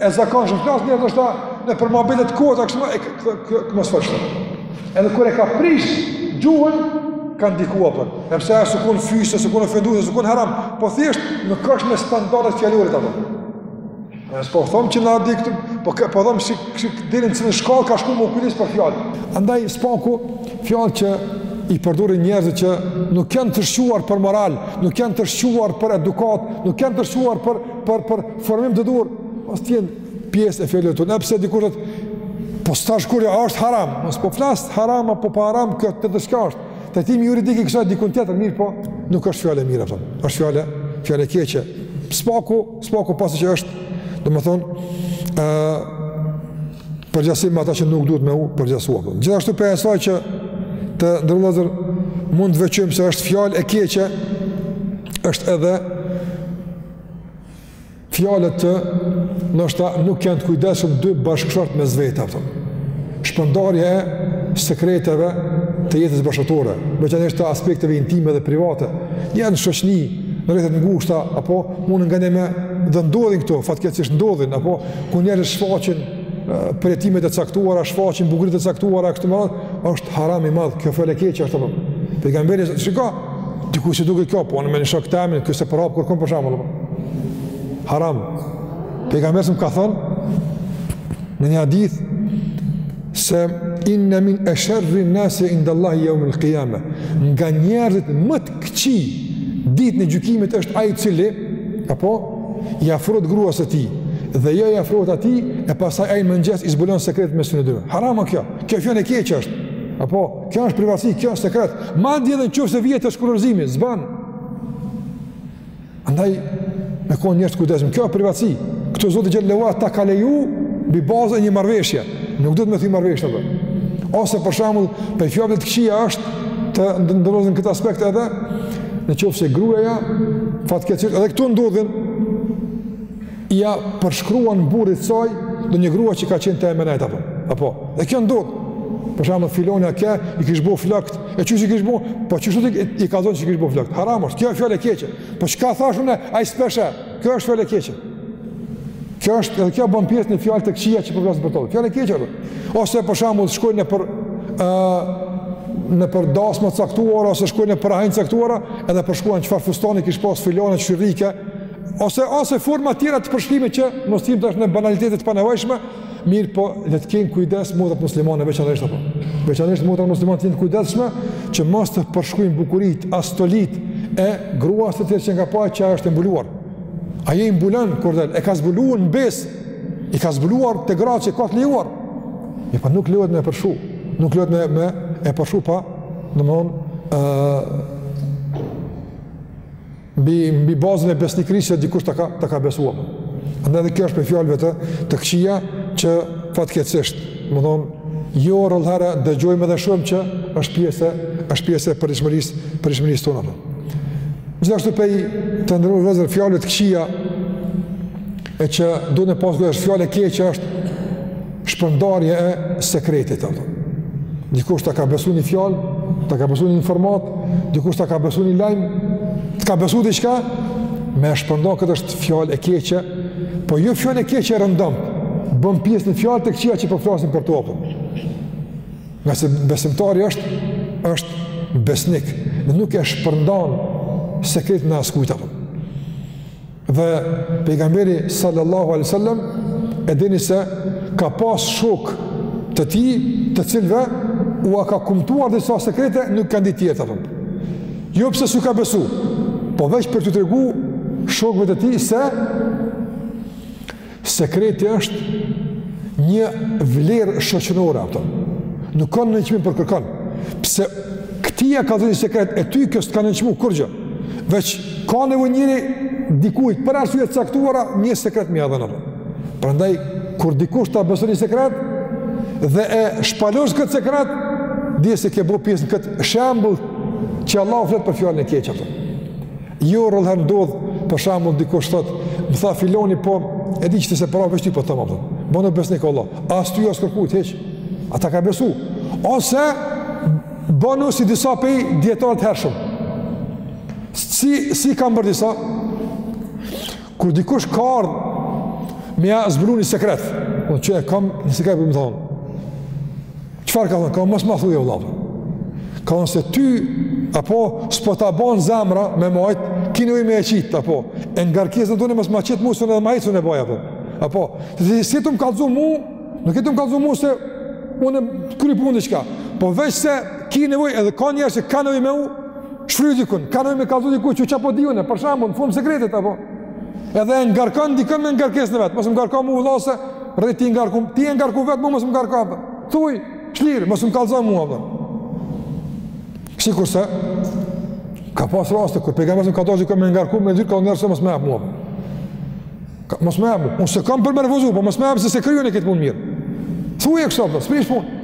e zakonshëm, flasin njerëzit për mobilet kota kështu e kë mos thosh. Edhe kur e ka prish gjuhën kanë ndikuar apo. Edhe pse s'u kon fyese, s'u kon ofenduese, s'u kon haram, po thjesht nuk osht me standardet fjalore apo. Ne s'po them që na dikt, po ka po them se deri në ç'shkallë ka shkuar me u kujdes për fjalë. Andaj së paku fjalë që i përdorin njerëzit që nuk janë të shquar për moral, nuk janë të shquar për edukat, nuk janë të shquar për për për formim të duhur, mos të jenë pjesë e fjalëve tona. Pse dikush thotë, po s'asht kurrë është haram, mos po flas haram apo pa haram këtë të diçka është. Trajtimi juridik i kësaj diku tjetër mirë, po nuk është fjalë e mirë apo. Është fjalë, fjalë e keqe. Së paku, së paku pasi që është, domethënë, ë përngjasim me ata që nuk duhet me u përngjasua. Po. Gjithashtu prej asaj që të ndërlozër mund të veçojmë se është fjalë e keqe, është edhe fjalët të cilat ndoshta nuk janë të kujdesshëm dy bashkëshortë mes vete apo. Shpërndarja e sekreteve të jetës bashkëshortore veçanërisht të aspekteve intime dhe private nëpër shoqni në rrethe të ngushta apo mund nganjëherë edhe ndodhin këto fatkeqësisht ndodhin apo kur njerëzit shfaqin përjetimet e caktuara shfaqin bukuritë e caktuara kështu me radhë është haram i madh kjo fjalë e keqe ashtu pra Pejgamberi shiko, Dikush që duke kjo, po unë me një shok temin, ky s'e përhap kërkun për shembull. Po. Haram. Pejgamberi ka thonë, në një hadith, se inne min sherri nasi indallahi jeumel kijame, nga njerëzit më të këqij, ditën e gjykimit është ai i cili, apo, i afrohet gruas së tij, dhe ajo i afrohet atij, e pastaj ai në mëngjes i zbulon sekret mes të dyve. Haram osht kjo, kjo fjalë e keqe është, apo, Kjo është privatësi, kjo është sekret. Madje edhe nëse vjen te shkurorëzimi, s'bën. Andaj me kon njerëz të kujdesshëm, kjo është privatësi. Këtë Zoti xhele ve ala ta ka leju mbi bazën e një marrëveshje. Nuk duhet me thy marrëveshjen apo. Ose për shembull, prej fjalëve të këqija është të nderuar vëllezër në këtë aspekt edhe në qoftë se gruaja fatkeqësisht edhe këtu ndodhin ia përshkruan burrit saj ndonjë grua që ka qenë të emenajt apo, apo, e kjo ndodh, për shembull filonja a e ke, si i kish bo flokt, e qysh i kish bo, po qysh i, i ka thonë qysh i kish bo flokt, haram është, kjo është fjalë e keqe, po çka thashë unë, a i speshe, kjo është fjalë e keqe, kjo është, edhe kjo bën pjesë në fjalë të këqija që po flasim për to, fjalë e keqe, ose për shembull shkojnë nëpër, uh, nëpër dasma të caktuara, ose shkojnë nëpër ahengje të caktuara, edhe përshkruajnë çfarë fustani kish pas filonja, qysh i rrike, ose ose forma të tjera të përshkrimit që mos të hyjmë tash në banalitete të panevojshme, mirëpo le të kenë kujdes motrat muslimane veçanërisht apo. Veçanërisht motrat muslimane të jenë të kujdesshme që mos të përshkruajnë bukuritë as stolitë e gruas të tjerë që ka pa që ajo është e mbuluar. Ajo i mbulon kur del, e ka zbuluar në besë, i ka zbuluar te gratë që e ka të lejuar. Mirëpo nuk lejohet me përshkru, nuk lejohet me me e përshkru apo, domethonë ë Mbi mbi bazën e besnikërisë se dikush ta ka ta ka besuar. Andaj edhe kjo është prej fjalëve të të këqija që fatkeqësisht, domethonë, jo rrallëherë dëgjojmë edhe shohim që është pjesë është pjesë e përditshmërisë përditshmërisë tonë apo. Gjithashtu prej të nderuar vëllezër fjalëve të këqija e që duhet me pasë kujdes, fjalë e keqe është shpërndarja e sekretit, apo. Dikush ta ka besu një fjalë, ta ka besu një informatë, dikush ta ka besu një lajm, të ka besu diçka, me e shpërnda këtë është fjalë e keqe, po jo fjalë e keqe e rëndomtë, bën pjesë në fjalë të këqija që po flasim për to apo. Ngase besimtari është, është besnik, dhe nuk e shpërndan sekretin e askujt apo. Dhe pejgamberi sallallahu alaihi wasallam e dini se ka pas shokë të tij, të cilëve u ka kumtuar disa sekrete, nuk kanë ditë të tjerët. Jo pse s'u ka besu, po veç për t'ju tregu shokëve të tij se Sekreti është një vlerë shoqërore ato. Nuk ka nënçmim për kërkënd. Pse këtij ia ka dhënë një sekret e ty jo s'ka nënçmu kurrgjë. Veç ka nevojë njëri dikujt për arsye të caktuara një sekret me ia dhënë. Prandaj kur dikush ta beson një sekret dhe e shpalos këtë sekret, dije se ke bërë pjesë në këtë shembull që Allah flet për fjalën e keq atë. Jo rrallë ndodh, për shembull dikush thot, më tha filoni po, e di çka, s'e përhap, veç ty po ta them. Bonu besnik vlla. As ty as kërkujt hiç. A ta ka besu. Ose bonu si disa prej dijetarëve të hershëm. Si si kanë bërë disa? Kur dikush ka ardhë me ja zbulu një sekret, o që e kam një sekret për me ta thonë, Çfarë ka thonë? Ka mos ma thuj, vlla. Ka thonë se ty, apo, s'po ta bon zemra me majtë, ki nevojë me e qitë, apo, e ngarkesën tane mos ma qit mu se edhe ma s'un e baj, apo, apo, s'je tu m'kallzu mu, nuk je tu m'kallzu mu se unë kryj punë diçka, po veç se ki nevojë edhe ka njerëz që ka nevojë me u, Shfryu dikun, ka nevojë me kallzu dikujt që çka po di unë, për shembull në formë sekretit, apo? Edhe e ngarkan dikënd me ngarkesën e vet, mos më ngarko mu vlla se, rri ti ngarkun, ti je ngarkun vetë, mu mos më ngarko, apo. Thuj, shlirë, mos më kallzo mua, apo. Sikurse, ka pas raste, kur pejgamberi ka dojë dikënd me ngarku, me detyrë ka thonë se mos ma ep mua, apo. Mos ma ep, unë s'e kam për me refuzu, po mos ma ep se s'e kryj unë këtë punë mirë. Thuj e kësa, për, s'prish punë.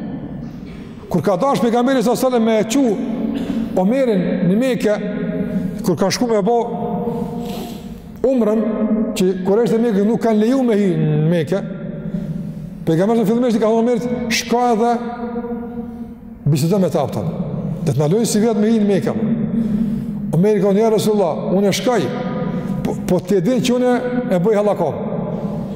Kur ka dashur pejgamberi sallallahu alajhi wasallam me çu Omerin në Mekë, kur ka shkuar me bë umrën që kurejshët e Mekës nuk e kanë leju me hi në Mekë. Pejgamberi fillimisht i ka thonë Omerit, shko edhe bisedo me ta aftë. Dhe të na lënë sivjet me hi në Mekë. Omeri ka thonë ja Resulullah, unë shkoj. Po, po ti e din që unë e bëj hallakamë.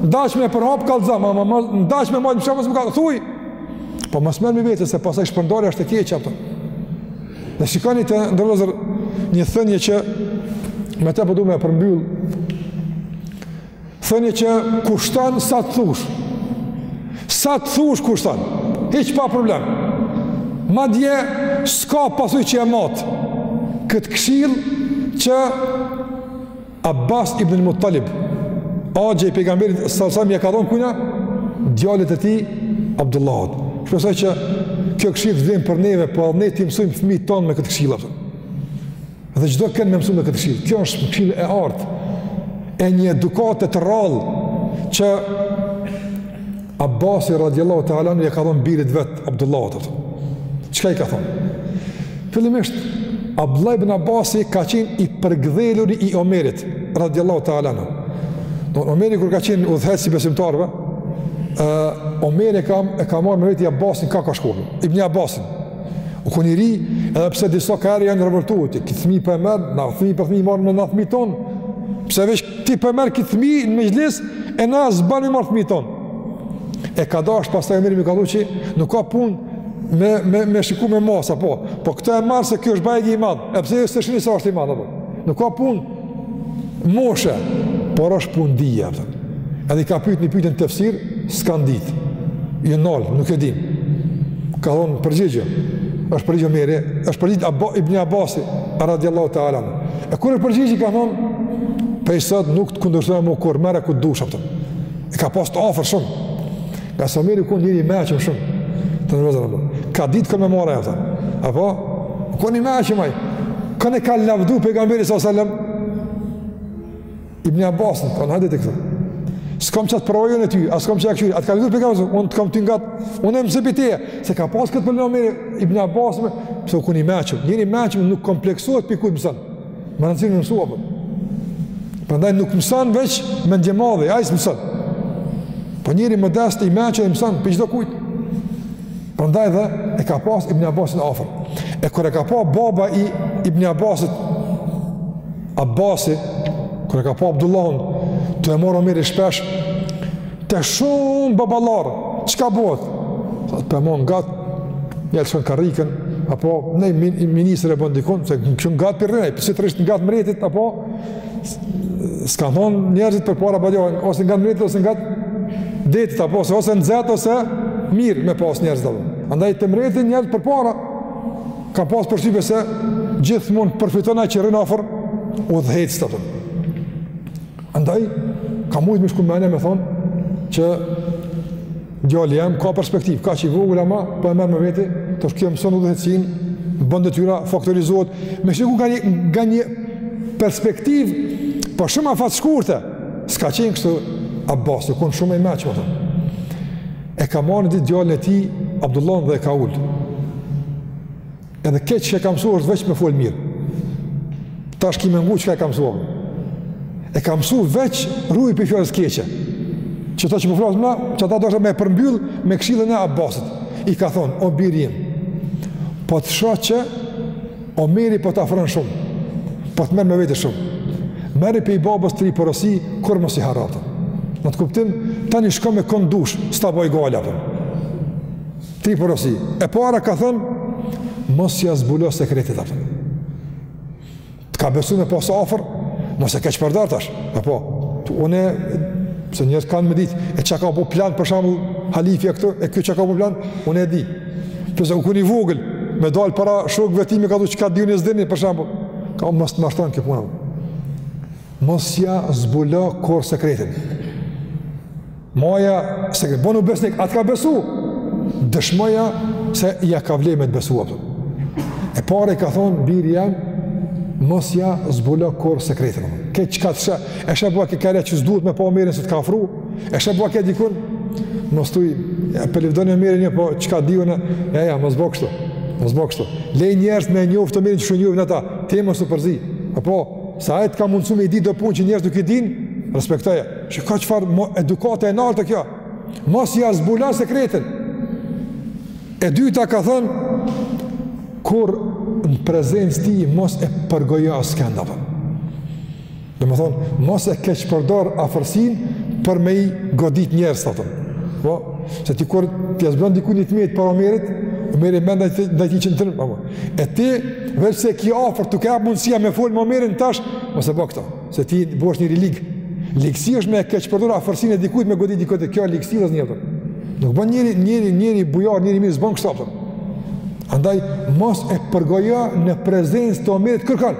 Ndash me përhap kallza, ama ndash me majtë mos më thuj. Po mos merr mbi vete se pastaj shpërndarja është e keq apo. Dhe shikoni të nderuar vëllezër një thënie që me të po du me e përmbyll. Thënie që kushton sa të dush. Sa të dush kushton. Hiç pa problem. Madje s'ka pasuri që e mat. Kët këshillë që Abbas ibn al-Muttalib, axha i pejgamberit sallallahu alajhi ia ka dhënë kujna djalit të tij Abdullahut. Shpresoj që kjo këshillë të vlen për neve, po ne t'i mësojmë fëmijët tonë me këtë këshillë atë. Dhe çdo kënd me mësuar me këtë këshillë. Kjo është këshillë e artë e një edukate të rrallë që Abasi radiallahu ta'ala anhu ia ka dhënë birit vet, Abdullahit, ato. Çka i ka thonë? Fillimisht, Abdullah ibn Abasi ka qenë i përgdheluri i Omerit, radiallahu ta'ala anhu. Omeri kur ka qenë udhëheqës i besimtarëve, uh, Omeri ka, e ka marrë me veti Abasin, kah ka shku, ibn Abasin. U kon i ri, edhe pse disa herë janë revoltu, ti këtë fmi po e merr, na fmi po fmi marrim na fmi tonë, pse veç ti po e merr këtë fmi në mexhlis, e na s'ban i marrim fmi tonë. E ka dasht pastaj Omeri me i kallxu që nuk ka punë me, me, me shiku me masa, po, po këtë e marr se kjo është bajagi i madh, edhe pse s'e shihni sa është i madh, po. nuk ka punë moshe, por është punë dije, po. edhe i ka pytë një pytje n'tefsir, s'kanë ditë, i nëllë, nuk e dim, ka thonë përgjigju, është përgjigj mirë, është përgjigj Abba, Ibni Abasi, radiallahu ta'ala, E kur është përgjigj kanë thonë, prej sot nuk të kundërshtojmë më kurrë, merre ku të dush atë. E ka pas të afërt shumë. Ngase Omeri u kon njeri i meçëm shumë. Të në vëzër, ka ditë kë me marrë afër. Apo? U kon i meçëm ai. Kënë e ka lavdu pejgamberi s.a.s. Ibn Abbasin, ka në hadith këtu. S'kam çka t'provoj unë ty, as s'kam çka t'kqyri. Atë ka lavdu pejgamberi, unë të kam ty ngat. Unë mësoj pi teje, s'e ka pas këtë problem Omeri, Ibn Abbasin, pse u kon i meçëm. Njeri i meçëm nuk kompleksohet pi kujt mëson. Me rëndësi me mësu po. Prandaj nuk mëson veç mendjemadhi, ai s'mëson. Po njeri modest i meçëm mëson pi çdo kujt. Prandaj dhe e ka pas Ibn Abbasin afër. E kur e ka pa baba i Ibn Abbasit Abasi, kur e ka pa Abdullahun, tu e marrë Omeri shpesh, te shumë baballarë, çka bëhet? Tha, tu e marrë ngat, ia lëshon karrikën, apo ne ministër e bën dikun, se në shumë ngat po rrin, pësit rrish ngat mretit, apo s'ka thonë njerëzit përpara bëllohën, ose ngat mretit, ose ngat detit, apo ose nxehtë, ose mirë me pas njerëzit, apo. Andaj te mreti njerëzit përpara, Kanë pas përshtypje se gjithmonë përfiton ai që rrin afër udhëheqësit atë. Andaj ka mujt me i shku menja me thon që djali jem ka perspektivë, kaq i vogël ama po e merr me vete, tash ky mëson udhëheqësin, bën detyra, faktorizohet, me shiku nga një, nga një perspektivë po shumë afatshkurte, s'ka qenë kështu Abbasi, u kon shumë i meçëm. E ka marrë një ditë djalin e tij, Abdullahun dhe e ka ulë. Edhe krejt çka e ka mësu është veç me folë mirë. Tash e ki me ngu çka e ka mësu. E ka mësu veç ruju pi fjalës keqe. Qeta që po flasim na, qeta deshta me e përmbyllë me kshillën e Abbasit. I ka thonë, o biri jem, po të shoh që Omeri po të afron shumë, po të merr me vete shumë. Merri prej babës tri porosi, kurrë mos i harro, thotë. Në atë kuptim, tani shko me kënd dush, s'ta boj gajlen. Tri porosi. E para ka thënë, mos ia zbulo sekretet. Ai të ka besu me pas afër, mos e keqpërdor tash. E po, unë, se njerëzit kanë me ditë, e çka ka po plan për shembull halifja këtu, e kjo çka ka po plan, unë e di. Pse u kon i vogël, me dalë para shokëve t'vet e me kallxu çka dini e s'dini, për shembull, ka mos të mashtron kjo punë. Mos ia zbulo kurrë sekretin. Maja sekret, bonu besnik, ai të ka besu. Dëshmoja se ia ka vlejt me të besu. E para i ka thonë, biri jem, mos ia zbulo kurrë sekretin. Ke çka të sheh, e sheh bua këtë kërë që s'duhet me pa Omerin se të ka afru, E sheh po këtë dikun? Mos thuj, e po lavdon Omeri një, po çka di unë, ja, ja, mos bo kështu, mos bo kështu. Lej njerëzit me njoft Omerin qysh e njofin ata, ti mos u përzi. E po, se ai të ka mundësu me i ditë do punë që njerëzit nuk i din, respektoje. Që ka çfarë edukate e naltë kjo? Mos ia zbulo sekretin. E dyta ka thënë, kurrë në prezencë të tij mos e përgojo askënd, përgoja. Domethënë, mos e keqpërdor afërsinë për me i godit njerëzit, thotë. Po, se ti kur t'ia zbulon dikujt një të metë para Omerit, Omeri merr ai ndaj tij qëndrim apo. E ti veç pse ki afër të ka mundësia me fol me Omerin tash, mos e bë këtë, se ti bëhesh njeri i lig. Ligësi është me e keqpërdor afërsinë e dikujt me godit dikë, e kjo ligësi është një apo. Nuk bën njeri, njeri, njeri bujar, njeri i mirë s'bën kështu apo. Andaj, mos e përgojo në prezencë të Omerit kërkan.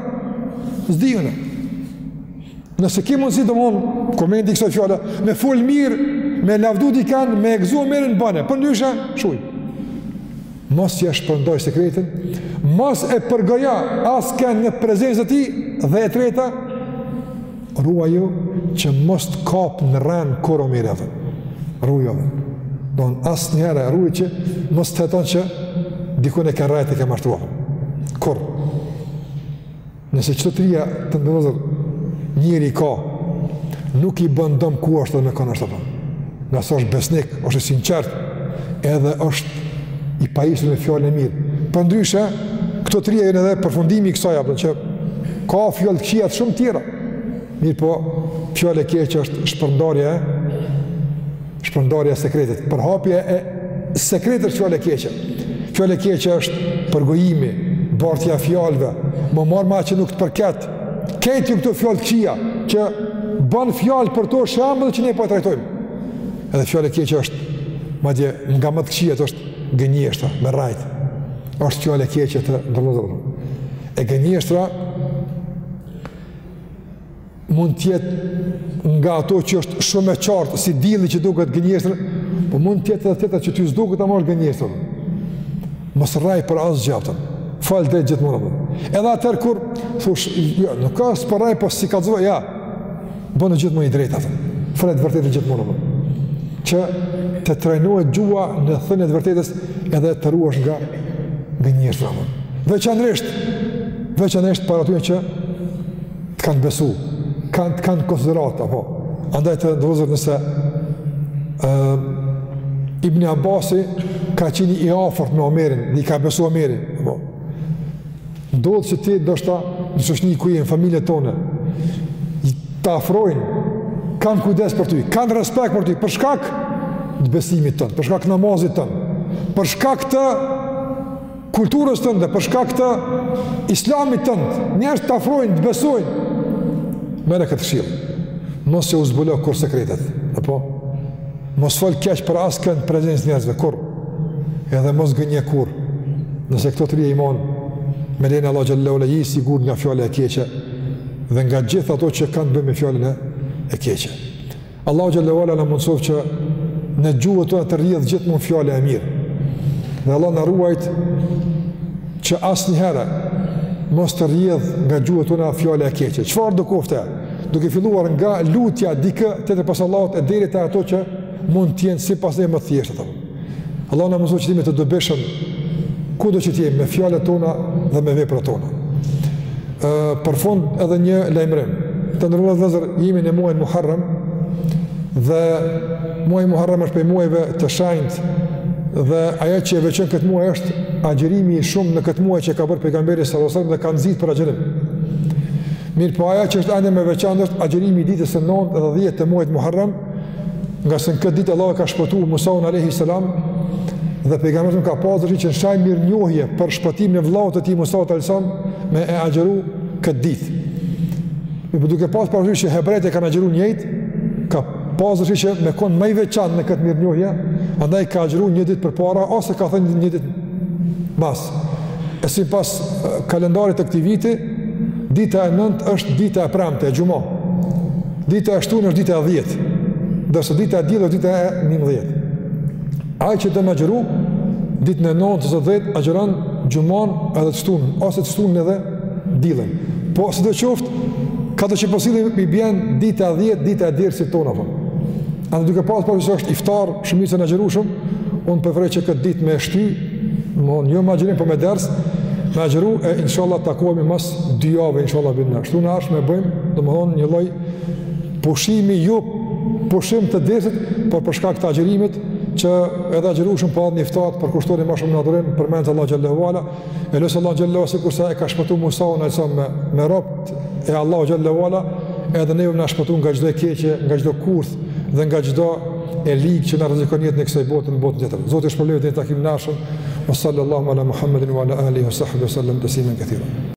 S'di unë. Nëse ki mundësi domethënë, koment i kësaj fjale, me fol mirë, me lavdu dikan, me e gzu Omerin, bane, përndryshe, shuj. Mos ia shpërndaj sekretin, mos e përgojo askënd në prezencë të tij, dhe e treta, Ruaju që mos të kap në rrenë kurrë Omeri, dhe. Ruju, dhe. Domethënë asnjëherë, ruju që mos të heton që dikun e ke rrejt, e ke mashtruar. Kurrë. Nëse qëto tria, të nderuar, njeri i ka, nuk i bën dëm ku është dhe me kënd është, thotë. Ngase është besnik, është i sinqertë, edhe është i pajisur me fjalën e mirë. Përndryshe, këto tria janë edhe përfundimi i kësaj, apo që ka fjalë të këqija shumë tjera. Mirëpo, fjalë e keqe është shpërndarja e, shpërndarja e sekretit, përhapja e sekretit fjalë e keqe. Fjalë e keqe është përgojimi, bartja e fjalëve, me u marrë me atë që nuk të përket, Krejt këto fjalë të këqija, që po bajmë fjalë për to shembull dhe që ne po e trajtojmë. Edhe fjalë e keqe është, madje, nga ma të këqijat është gënjeshtra, me rrejtë. Është fjalë e keqe të nderuar vëllezër. E gënjeshtra mund të jetë nga ato që është shumë e qartë, si dielli që duket gënjeshtër, po mund të jetë edhe tjetra që ty s'duket tamam gënjeshtra. Mos rrej për asgjë, apo. Fol drejt gjithmonë apo. Edhe atëherë kur thush, jo, nuk ka asht për rrejt, po si ka zgjuar, ja. Bonu gjithmonë i drejtë. Fol të vërtetën gjithmonë apo. Që të trajnohet gjuha në thënie të vërtetës edhe të ruhesh nga gënjeshtra. Veçanërisht veçanërisht para tyre që të kanë besu, kanë të kanë konsideratë, apo. Andaj të nderuar vëllezër nëse uh, Ibni Abasi ka qenë i afërt me Omerin, dhe i ka besu Omeri, apo. Ndodh që ti ndoshta në shoqni ku je, në familjen tonde, të afrojnë, kanë kujdes për ty, kanë respekt për ty, për shkak të besimit tënd, për shkak të namazit tënd, për shkak të kulturës tënd e, për shkak të islamit tënd, njerëzit të afrojnë, të besojnë. Merre këtë këshillë. Mos jau zbulo kurrë sekretet. Apo mos fol keq për askënd në prezencë të njerëzve kurrë. Edhe mos gënje kurrë. Nëse këto tri i mban me lejen e Allahut xhelle shanuhu je i sigurt nga fjala e keqe, dhe nga gjithë ato që kanë të bëjnë me fjalën e keqe. Allahu xhelle ue ala na mundësoftë që në gjuhët tona të rrjedh gjithmonë fjala e mirë. Dhe Allahu na ruajt që asnjëherë mos të rrjedh nga gjuhët tona fjala e keqe. Çfarëdo qoftë? Duke filluar nga lutja dikujt tjetër pos Allahut e deri te ato që mund të jenë sipas nesh më të thjeshta. Allahu na mundësoftë që t'jemi të dobishëm, kudo që t'jemi, me fjalët tona dhe me veprat tona. E, për fund edhe një lajmërim, të nderuar vëllezër, jemi në muajin Muharrem, dhe muaji Muharrem është prej muajve të shenjtë, dhe ajo që e veçon këtë muaj është agjërimi i shumtë në këtë muaj që ka bërë pejgamberi alejhi selam dhe ka nxitë për agjërim. Mirëpo ajo që është edhe më e veçantë është agjërimi i ditës së nëntë dhe dhjetë të muajit Muharrem, Ngase në këtë ditë Allahu e ka shpëtu Musaun Alejhi Selam dhe pejgamberi ka pas dëshirë që në shenjë mirënjohje për shpëtimin e vëllaut të tij Musaut Alejhi Selam me e agjëru këtë ditë. Mirëpo duke pas parasysh që hebrenjtë e kanë agjëru njëjtë, ka pas dëshirë që me kon ma i veçantë në këtë mirënjohje, andaj ka agjëru një ditë përpara ose ka thënë një ditë mas. e sipas kalendarit të këtij viti, dita e nëntë është dita e premte, e xhuma. Dita e shtunë është dita e dhjetë, ndërsa dita e diel është dita e njëmbëdhjetë. Ai që do me agjëru ditën e nëntë ose dhjetë, agjëron xhuman edhe të shtunë, ose të shtunë edhe të dielën. Po, sidoqoftë, kah do që po e sillim i bjen dita e dhjetë, dita e dersit tonë, apo. Atë duke pasë, po, që është iftar, shumica jan agjërueshëm, unë po vrej që këtë ditë me shty, Më në një jo me agjërim po me ders, me agjëru e inshallah takohemi mas dy jave, inshallah bidhnillah. Shtu në ashtë me bëjmë, domethonë një lloj pushimi, jo pushim të dersit, por për shkak të agjërimit, që edhe agjërueshëm për adhë njëftat, përkushtoni ma shumë në adhurim, përmendje të Allahut Xhel-le ue Ala, e lus Allahun Xhel-le ue Ala, sikurse e ka shpëtu Musaun e me, me robt e Allahut Xhel-le ue Ala, edhe neve me na shpëtu nga çdo e keqe, nga çdo kurth, dhe nga çdo e ligë që na rrezikon jetën e kësaj bote, në botën tjetër. Zoti ju shpërbleftë deri në takimin e ardhshëm. Sallallahu ala Muhammedin wa ala alihi wa sahbihi wa sallam taslimen katira.